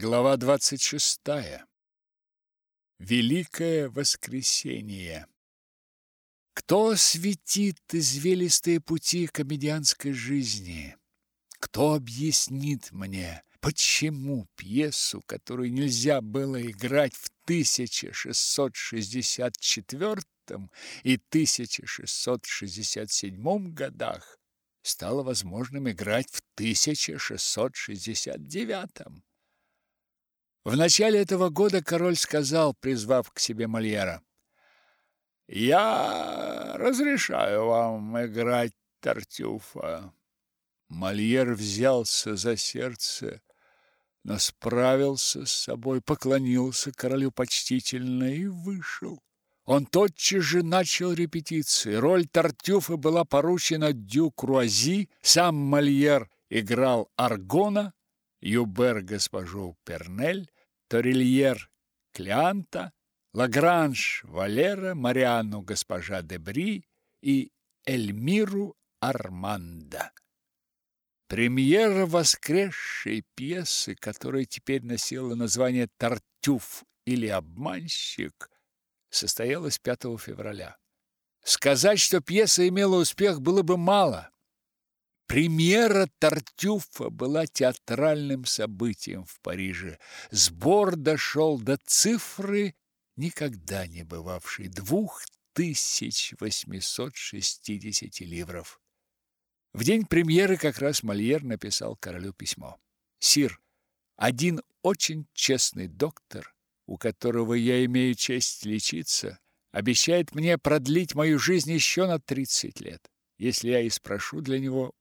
Глава 26. Великое воскресение. Кто осветит извилистые пути комедианской жизни? Кто объяснит мне, почему пьесу, которую нельзя было играть в 1664 и 1667 годах, стало возможным играть в 1669? В начале этого года король сказал, призвав к себе Мольера: "Я разрешаю вам играть Тартюфа". Мольер взялся за сердце, но справился с собой, поклонился королю почтительно и вышел. Он тотчас же начал репетиции. Роль Тартюфа была поручена Дю Круази, сам Мольер играл Аргона, Юбер госпожу Пернель, Торильер Клеанта, Лагранж Валера, Мариану госпожа Дебри и Эльмиру Арманда. Премьера воскресшей пьесы, которая теперь носила название «Тартюф» или «Обманщик», состоялась 5 февраля. Сказать, что пьеса имела успех, было бы мало. Премьера Тартюфа была театральным событием в Париже. Сбор дошел до цифры, никогда не бывавшей, двух тысяч восьмисот шестидесяти ливров. В день премьеры как раз Мольер написал королю письмо. «Сир, один очень честный доктор, у которого я имею честь лечиться, обещает мне продлить мою жизнь еще на тридцать лет, если я и спрошу для него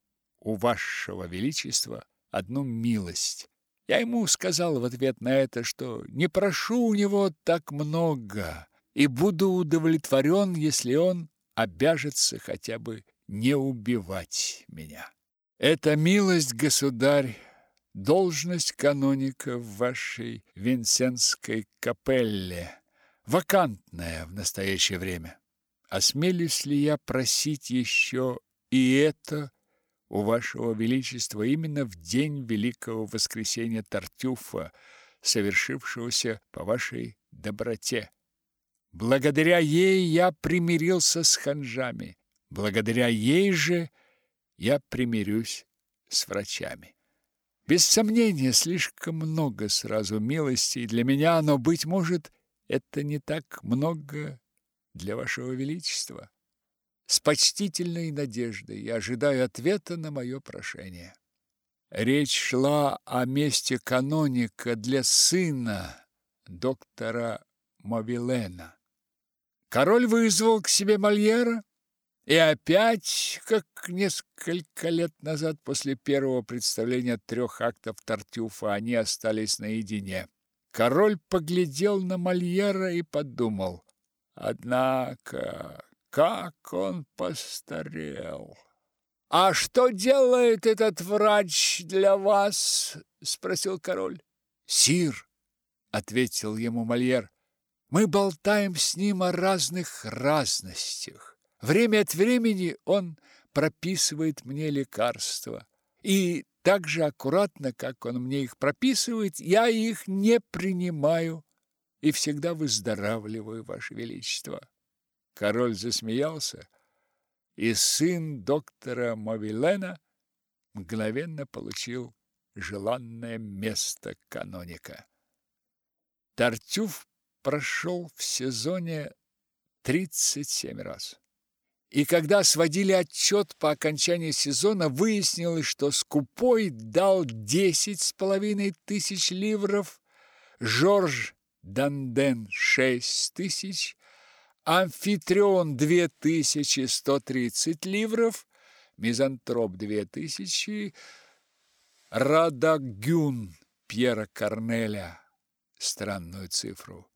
у вашего величества одну милость. Я ему сказал в ответ на это, что не прошу у него так много и буду удовлетворен, если он обяжется хотя бы не убивать меня. Эта милость, государь, должность каноника в вашей Винсентской капелле, вакантная в настоящее время. Осмелюсь ли я просить еще и это у вашего величества именно в день великого воскресения Тартюфа, совершившегося по вашей доброте. Благодаря ей я примирился с ханжами. Благодаря ей же я примирюсь с врачами. Без сомнения, слишком много сразу милости для меня, но быть может, это не так много для вашего величества. С почтительной надеждой я ожидаю ответа на мое прошение. Речь шла о месте каноника для сына доктора Мобилена. Король вызвал к себе Мольера, и опять, как несколько лет назад после первого представления трех актов Тартюфа, они остались наедине. Король поглядел на Мольера и подумал: "Однако как он постарел. А что делает этот врач для вас? спросил король. Сир, ответил ему Мольер. Мы болтаем с ним о разных разностях. Время от времени он прописывает мне лекарства. И так же аккуратно, как он мне их прописывает, я их не принимаю и всегда выздоравливаю, ваше величество. Король засмеялся, и сын доктора Мовилена мгновенно получил желанное место каноника. Тартюф прошел в сезоне 37 раз. И когда сводили отчет по окончании сезона, выяснилось, что Скупой дал десять с половиной тысяч ливров, Жорж Данден шесть тысяч, Амфитрион 2130 ливров, Мизантроп 2000, Радагюн Пьера Корнеля странную цифру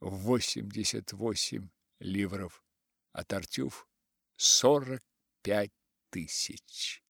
88 ливров, а Тартюф 45 тысяч.